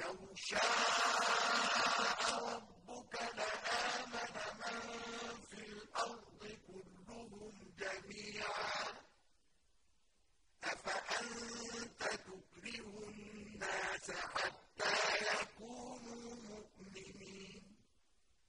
وَلَوْ شَاءَ رَبُّكَ لَآمَنَ مَن فِي الْأَرْضِ كُلُّهُمْ جَمِيعًا.